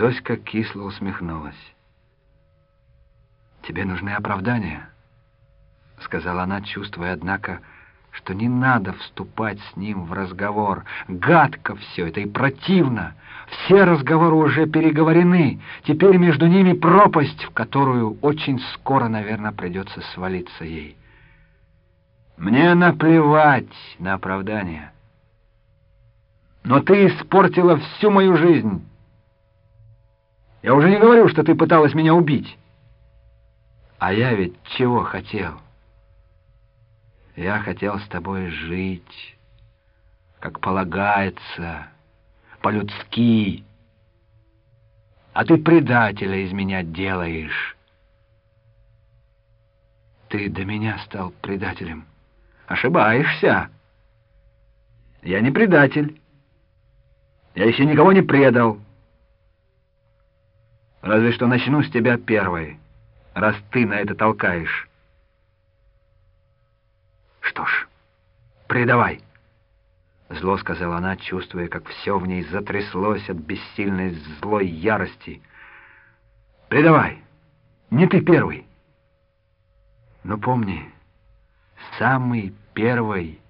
Зоська кисло усмехнулась. «Тебе нужны оправдания», — сказала она, чувствуя, однако, что не надо вступать с ним в разговор. Гадко все это и противно. Все разговоры уже переговорены. Теперь между ними пропасть, в которую очень скоро, наверное, придется свалиться ей. Мне наплевать на оправдания. Но ты испортила всю мою жизнь. Я уже не говорю, что ты пыталась меня убить. А я ведь чего хотел? Я хотел с тобой жить, как полагается, по-людски. А ты предателя из меня делаешь. Ты до меня стал предателем. Ошибаешься. Я не предатель. Я еще никого не предал. Разве что начну с тебя первой, раз ты на это толкаешь. Что ж, предавай. Зло сказала она, чувствуя, как все в ней затряслось от бессильной злой ярости. Предавай, не ты первый. Но помни, самый первый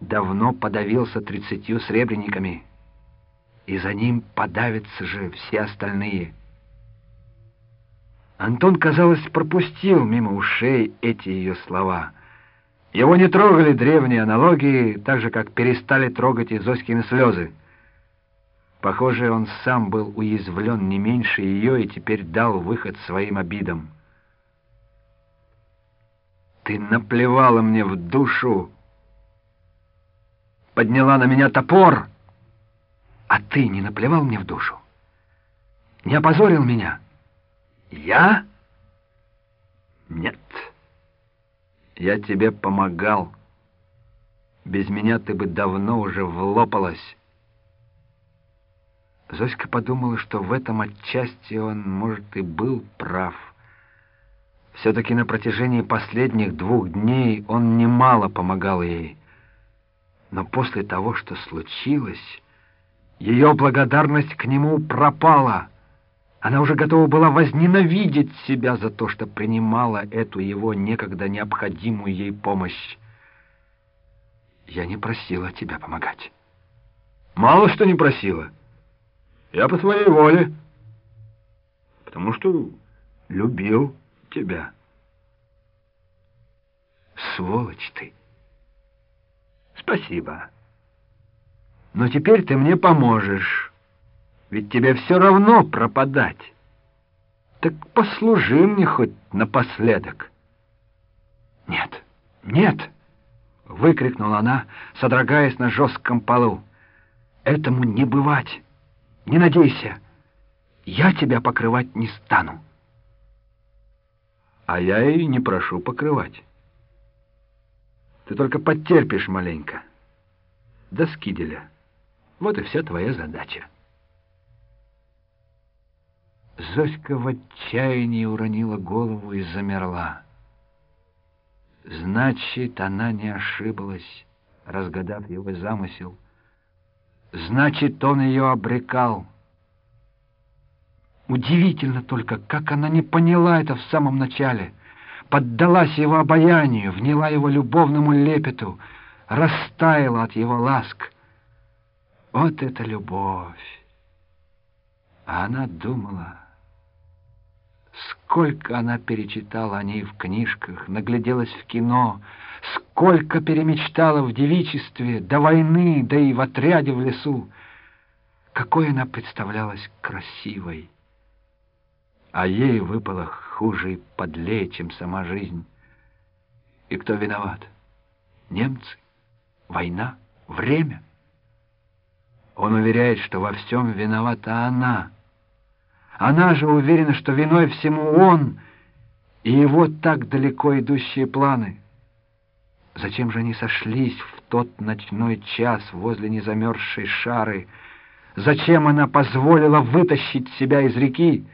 давно подавился тридцатью сребрениками, и за ним подавятся же все остальные — Антон, казалось, пропустил мимо ушей эти ее слова. Его не трогали древние аналогии, так же, как перестали трогать и Зоськины слезы. Похоже, он сам был уязвлен не меньше ее и теперь дал выход своим обидам. «Ты наплевала мне в душу, подняла на меня топор, а ты не наплевал мне в душу, не опозорил меня». Я? Нет. Я тебе помогал. Без меня ты бы давно уже влопалась. Зоська подумала, что в этом отчасти он, может, и был прав. Все-таки на протяжении последних двух дней он немало помогал ей. Но после того, что случилось, ее благодарность к нему пропала — она уже готова была возненавидеть себя за то, что принимала эту его некогда необходимую ей помощь. Я не просила тебя помогать. Мало что не просила. Я по своей воле. Потому что любил тебя. Сволочь ты. Спасибо. Но теперь ты мне поможешь. Ведь тебе все равно пропадать. Так послужи мне хоть напоследок. Нет, нет, — выкрикнула она, содрогаясь на жестком полу. Этому не бывать. Не надейся. Я тебя покрывать не стану. А я и не прошу покрывать. Ты только потерпишь маленько. До скиделя. Вот и вся твоя задача. Зоська в отчаянии уронила голову и замерла. Значит, она не ошиблась, разгадав его замысел. Значит, он ее обрекал. Удивительно только, как она не поняла это в самом начале. Поддалась его обаянию, вняла его любовному лепету, растаяла от его ласк. Вот это любовь! А она думала... Сколько она перечитала о ней в книжках, нагляделась в кино, сколько перемечтала в девичестве, до войны, да и в отряде в лесу. Какой она представлялась красивой. А ей выпало хуже и подлее, чем сама жизнь. И кто виноват? Немцы? Война? Время? Он уверяет, что во всем виновата она — она же уверена, что виной всему он и его так далеко идущие планы. Зачем же они сошлись в тот ночной час возле незамерзшей шары? Зачем она позволила вытащить себя из реки?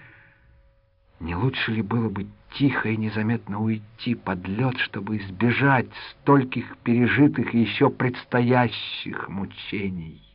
Не лучше ли было бы тихо и незаметно уйти под лед, чтобы избежать стольких пережитых и еще предстоящих мучений?